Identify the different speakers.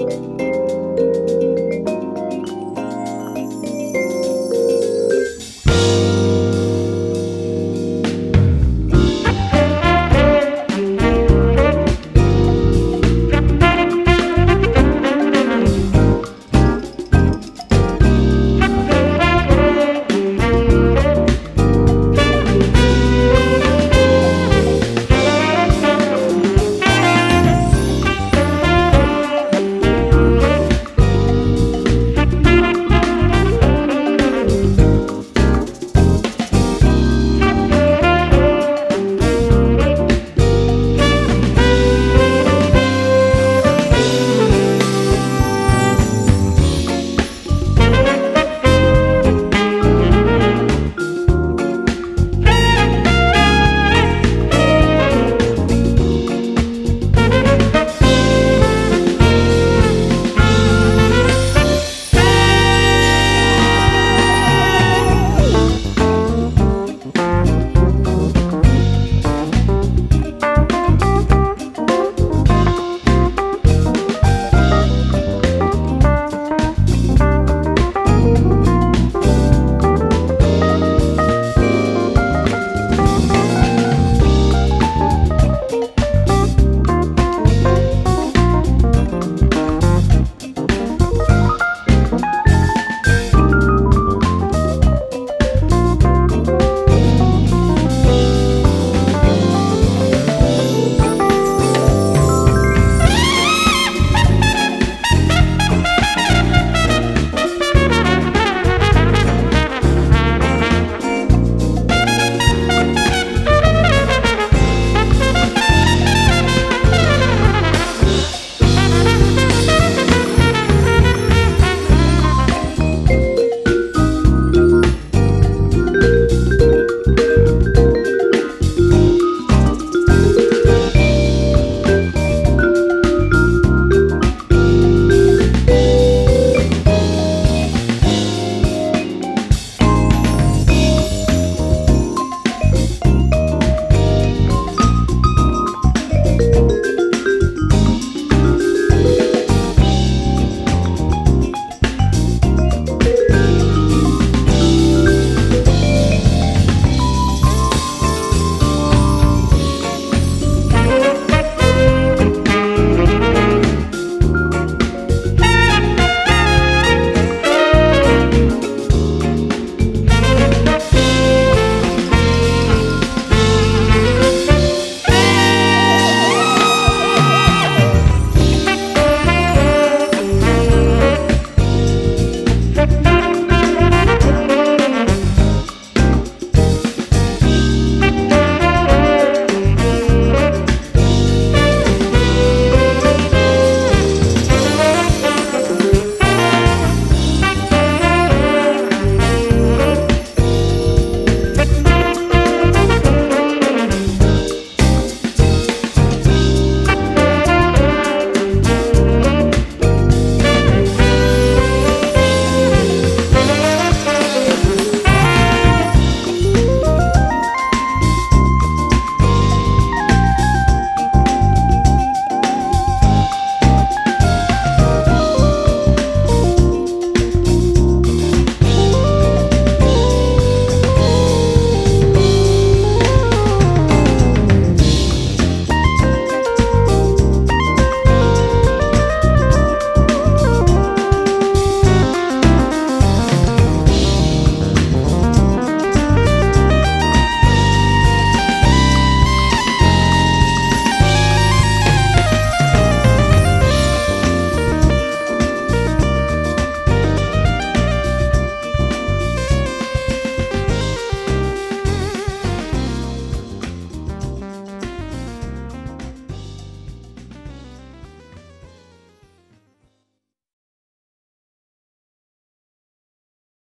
Speaker 1: Bye.